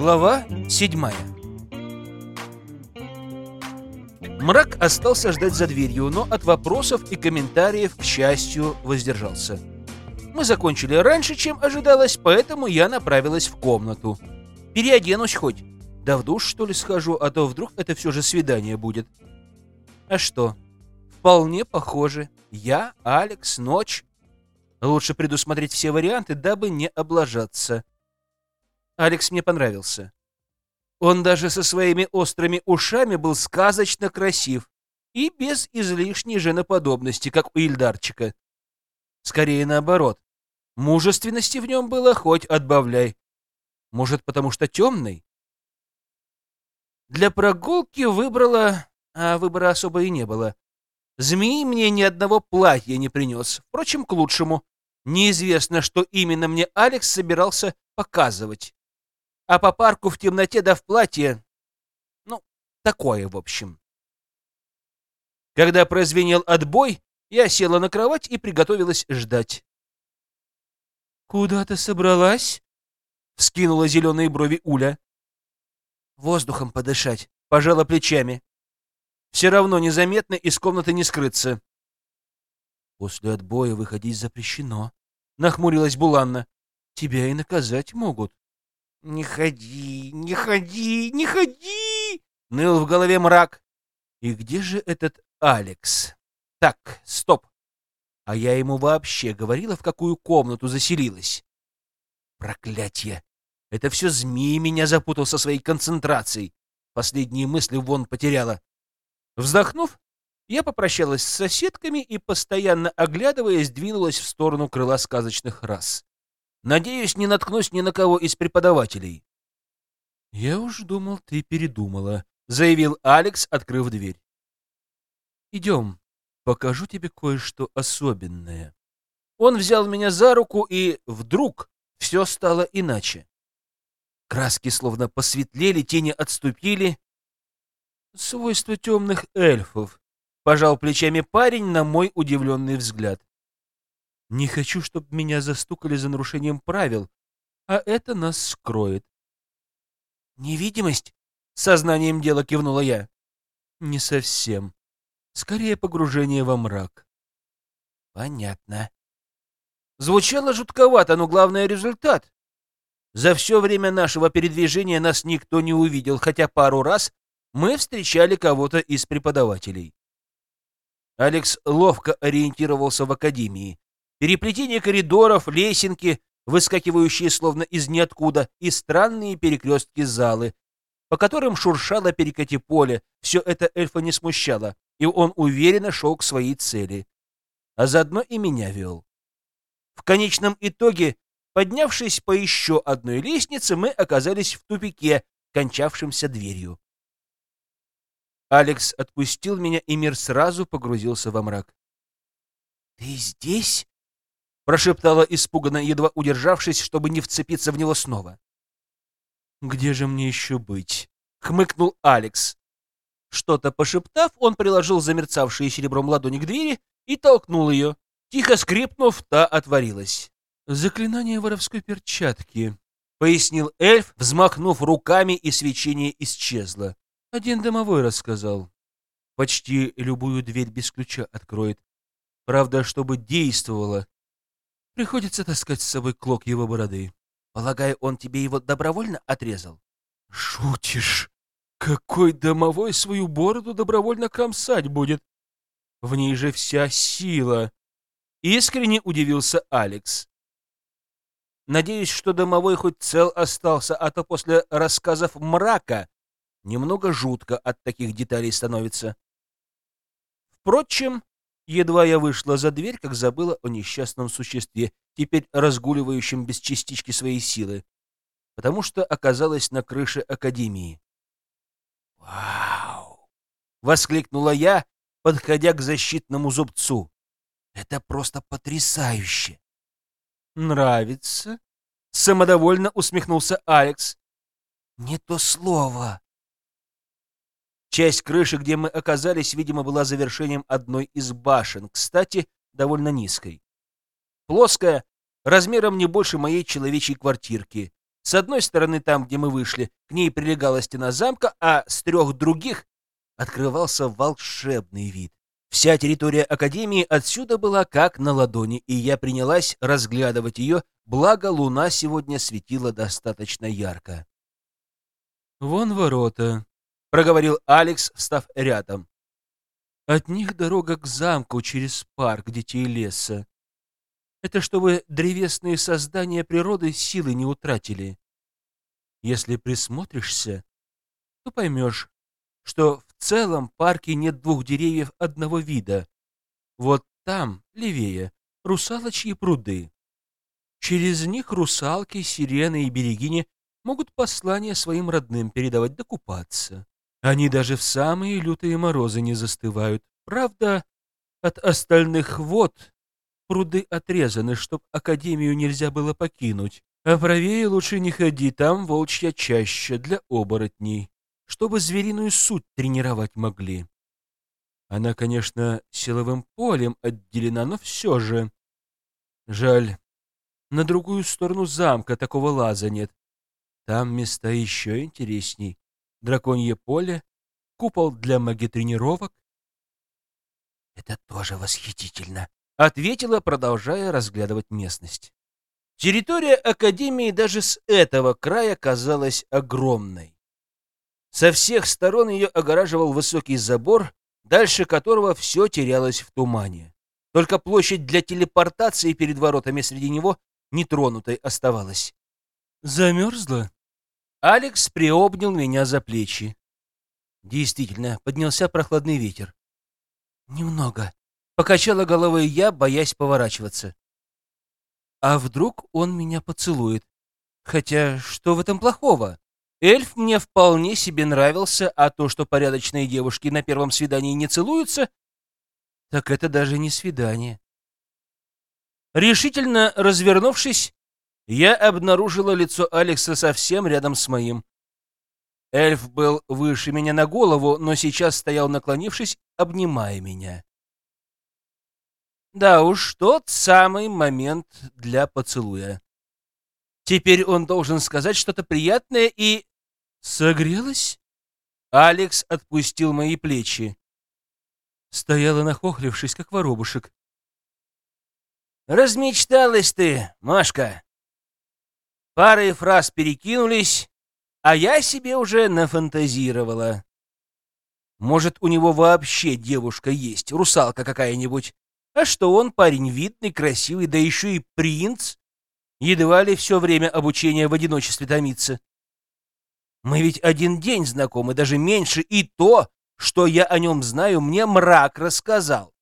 Глава седьмая Мрак остался ждать за дверью, но от вопросов и комментариев, к счастью, воздержался. Мы закончили раньше, чем ожидалось, поэтому я направилась в комнату. Переоденусь хоть. Да в душ, что ли, схожу, а то вдруг это все же свидание будет. А что? Вполне похоже. Я, Алекс, ночь. Лучше предусмотреть все варианты, дабы не облажаться. Алекс мне понравился. Он даже со своими острыми ушами был сказочно красив и без излишней женоподобности, как у Ильдарчика. Скорее наоборот. Мужественности в нем было хоть отбавляй. Может, потому что темный? Для прогулки выбрала, а выбора особо и не было. Змеи мне ни одного платья не принес, впрочем, к лучшему. Неизвестно, что именно мне Алекс собирался показывать. А по парку в темноте да в платье... Ну, такое, в общем. Когда прозвенел отбой, я села на кровать и приготовилась ждать. «Куда ты собралась?» — вскинула зеленые брови Уля. «Воздухом подышать», — пожала плечами. «Все равно незаметно из комнаты не скрыться». «После отбоя выходить запрещено», — нахмурилась Буланна. «Тебя и наказать могут». «Не ходи, не ходи, не ходи!» — ныл в голове мрак. «И где же этот Алекс?» Так, стоп. А я ему вообще говорила, в какую комнату заселилась. Проклятье! Это все змеи меня запутал со своей концентрацией. Последние мысли вон потеряла. Вздохнув, я попрощалась с соседками и, постоянно оглядываясь, двинулась в сторону крыла сказочных рас. Надеюсь, не наткнусь ни на кого из преподавателей. «Я уж думал, ты передумала», — заявил Алекс, открыв дверь. «Идем, покажу тебе кое-что особенное. Он взял меня за руку, и вдруг все стало иначе. Краски словно посветлели, тени отступили. Свойство темных эльфов, пожал плечами парень на мой удивленный взгляд. Не хочу, чтобы меня застукали за нарушением правил, а это нас скроет. Невидимость? Сознанием дела кивнула я. Не совсем. Скорее погружение во мрак. Понятно. Звучало жутковато, но главное — результат. За все время нашего передвижения нас никто не увидел, хотя пару раз мы встречали кого-то из преподавателей. Алекс ловко ориентировался в академии. Переплетение коридоров, лесенки, выскакивающие словно из ниоткуда, и странные перекрестки залы, по которым шуршало перекати поле. Все это эльфа не смущало и он уверенно шел к своей цели, а заодно и меня вел. В конечном итоге, поднявшись по еще одной лестнице, мы оказались в тупике, кончавшемся дверью. Алекс отпустил меня, и мир сразу погрузился во мрак. «Ты здесь?» — прошептала испуганно, едва удержавшись, чтобы не вцепиться в него снова. «Где же мне еще быть?» — хмыкнул Алекс. Что-то пошептав, он приложил замерцавшие серебром ладони к двери и толкнул ее. Тихо скрипнув, та отворилась. «Заклинание воровской перчатки», — пояснил эльф, взмахнув руками, и свечение исчезло. Один домовой рассказал. Почти любую дверь без ключа откроет. Правда, чтобы действовало, приходится таскать с собой клок его бороды. Полагаю, он тебе его добровольно отрезал? «Шутишь?» Какой домовой свою бороду добровольно кромсать будет? В ней же вся сила. Искренне удивился Алекс. Надеюсь, что домовой хоть цел остался, а то после рассказов мрака немного жутко от таких деталей становится. Впрочем, едва я вышла за дверь, как забыла о несчастном существе, теперь разгуливающем без частички своей силы, потому что оказалась на крыше Академии. «Вау!» — воскликнула я, подходя к защитному зубцу. «Это просто потрясающе!» «Нравится?» — самодовольно усмехнулся Алекс. «Не то слово!» Часть крыши, где мы оказались, видимо, была завершением одной из башен, кстати, довольно низкой. Плоская, размером не больше моей человечьей квартирки. С одной стороны, там, где мы вышли, к ней прилегала стена замка, а с трех других открывался волшебный вид. Вся территория Академии отсюда была как на ладони, и я принялась разглядывать ее, благо луна сегодня светила достаточно ярко. «Вон ворота», — проговорил Алекс, встав рядом. «От них дорога к замку через парк детей леса. Это чтобы древесные создания природы силы не утратили. Если присмотришься, то поймешь, что в целом парке нет двух деревьев одного вида. Вот там, левее, русалочьи пруды. Через них русалки, сирены и берегини могут послания своим родным передавать докупаться. Они даже в самые лютые морозы не застывают. Правда, от остальных вод пруды отрезаны, чтоб Академию нельзя было покинуть. А правее лучше не ходи, там волчья чаще для оборотней, чтобы звериную суть тренировать могли. Она, конечно, силовым полем отделена, но все же. Жаль, на другую сторону замка такого лаза нет. Там места еще интересней. Драконье поле, купол для магитренировок. Это тоже восхитительно, ответила, продолжая разглядывать местность. Территория Академии даже с этого края казалась огромной. Со всех сторон ее огораживал высокий забор, дальше которого все терялось в тумане. Только площадь для телепортации перед воротами среди него нетронутой оставалась. «Замерзла?» Алекс приобнял меня за плечи. Действительно, поднялся прохладный ветер. «Немного», — покачала головой я, боясь поворачиваться. «А вдруг он меня поцелует? Хотя, что в этом плохого? Эльф мне вполне себе нравился, а то, что порядочные девушки на первом свидании не целуются, так это даже не свидание». Решительно развернувшись, я обнаружила лицо Алекса совсем рядом с моим. Эльф был выше меня на голову, но сейчас стоял наклонившись, обнимая меня. Да уж, тот самый момент для поцелуя. Теперь он должен сказать что-то приятное и... Согрелась? Алекс отпустил мои плечи. Стояла нахохлившись, как воробушек. «Размечталась ты, Машка!» Пары фраз перекинулись, а я себе уже нафантазировала. Может, у него вообще девушка есть, русалка какая-нибудь. А что он парень видный, красивый, да еще и принц? Едва ли все время обучения в одиночестве томится. Мы ведь один день знакомы, даже меньше, и то, что я о нем знаю, мне мрак рассказал.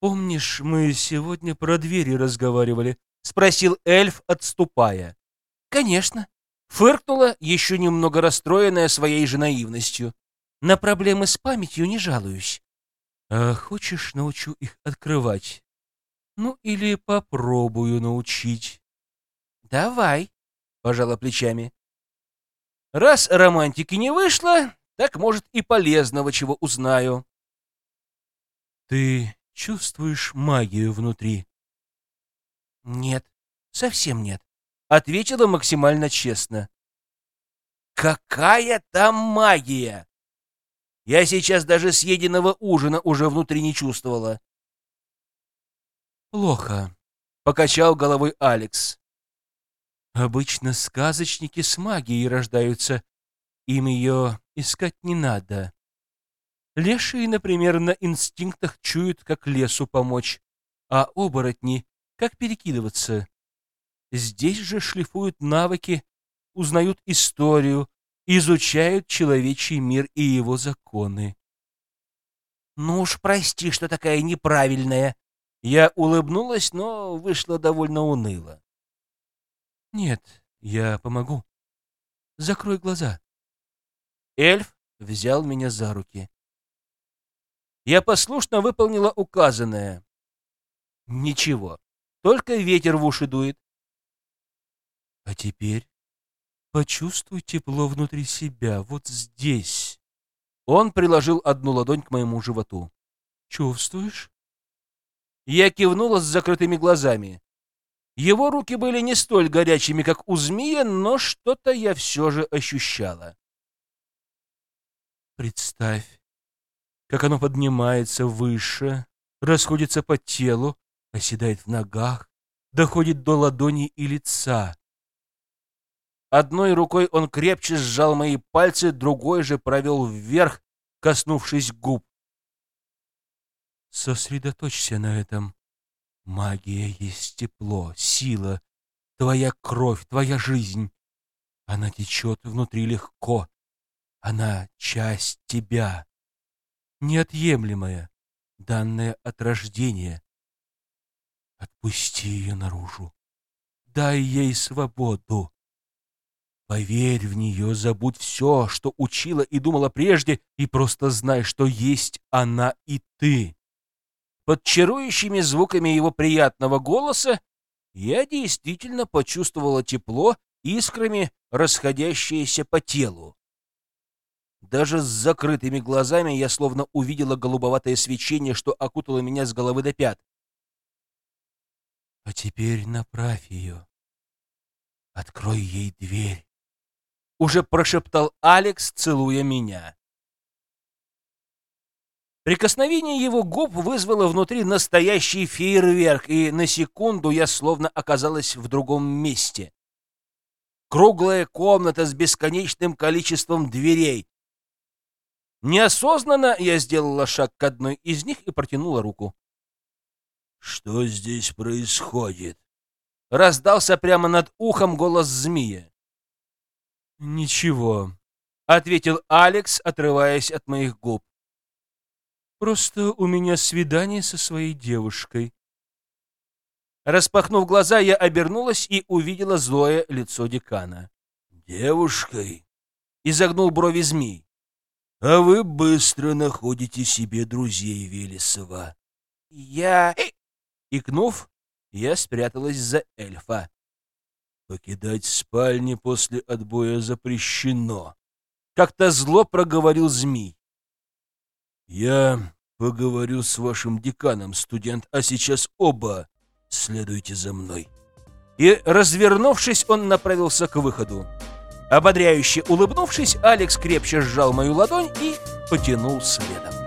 «Помнишь, мы сегодня про двери разговаривали?» — спросил эльф, отступая. «Конечно», — фыркнула, еще немного расстроенная своей же наивностью. «На проблемы с памятью не жалуюсь. А хочешь, научу их открывать? Ну, или попробую научить. Давай, пожала плечами. Раз романтики не вышло, так, может, и полезного чего узнаю. Ты чувствуешь магию внутри? Нет, совсем нет, ответила максимально честно. Какая там магия? Я сейчас даже съеденного ужина уже внутри не чувствовала. «Плохо», — покачал головой Алекс. «Обычно сказочники с магией рождаются. Им ее искать не надо. Лешие, например, на инстинктах чуют, как лесу помочь, а оборотни — как перекидываться. Здесь же шлифуют навыки, узнают историю, изучают человечий мир и его законы. «Ну уж прости, что такая неправильная!» Я улыбнулась, но вышла довольно уныло. «Нет, я помогу. Закрой глаза». Эльф взял меня за руки. Я послушно выполнила указанное. Ничего, только ветер в уши дует. А теперь Почувствуй тепло внутри себя, вот здесь. Он приложил одну ладонь к моему животу. Чувствуешь? Я кивнула с закрытыми глазами. Его руки были не столь горячими, как у змея, но что-то я все же ощущала. Представь, как оно поднимается выше, расходится по телу, оседает в ногах, доходит до ладони и лица. Одной рукой он крепче сжал мои пальцы, другой же провел вверх, коснувшись губ. Сосредоточься на этом. Магия есть тепло, сила, твоя кровь, твоя жизнь. Она течет внутри легко. Она часть тебя, неотъемлемая, данная от рождения. Отпусти ее наружу. Дай ей свободу. Поверь в нее, забудь все, что учила и думала прежде, и просто знай, что есть она и ты. Под чарующими звуками его приятного голоса я действительно почувствовала тепло, искрами расходящееся по телу. Даже с закрытыми глазами я словно увидела голубоватое свечение, что окутало меня с головы до пят. А теперь направь ее. Открой ей дверь. Уже прошептал Алекс, целуя меня. Прикосновение его губ вызвало внутри настоящий фейерверк, и на секунду я словно оказалась в другом месте. Круглая комната с бесконечным количеством дверей. Неосознанно я сделала шаг к одной из них и протянула руку. «Что здесь происходит?» Раздался прямо над ухом голос змея. «Ничего», — ответил Алекс, отрываясь от моих губ. «Просто у меня свидание со своей девушкой». Распахнув глаза, я обернулась и увидела злое лицо декана. «Девушкой?» — изогнул брови змей. «А вы быстро находите себе друзей, Велесова». «Я...» Икнув, я спряталась за эльфа. «Покидать спальни после отбоя запрещено», — как-то зло проговорил змей. «Я поговорю с вашим деканом, студент, а сейчас оба следуйте за мной». И, развернувшись, он направился к выходу. Ободряюще улыбнувшись, Алекс крепче сжал мою ладонь и потянул следом.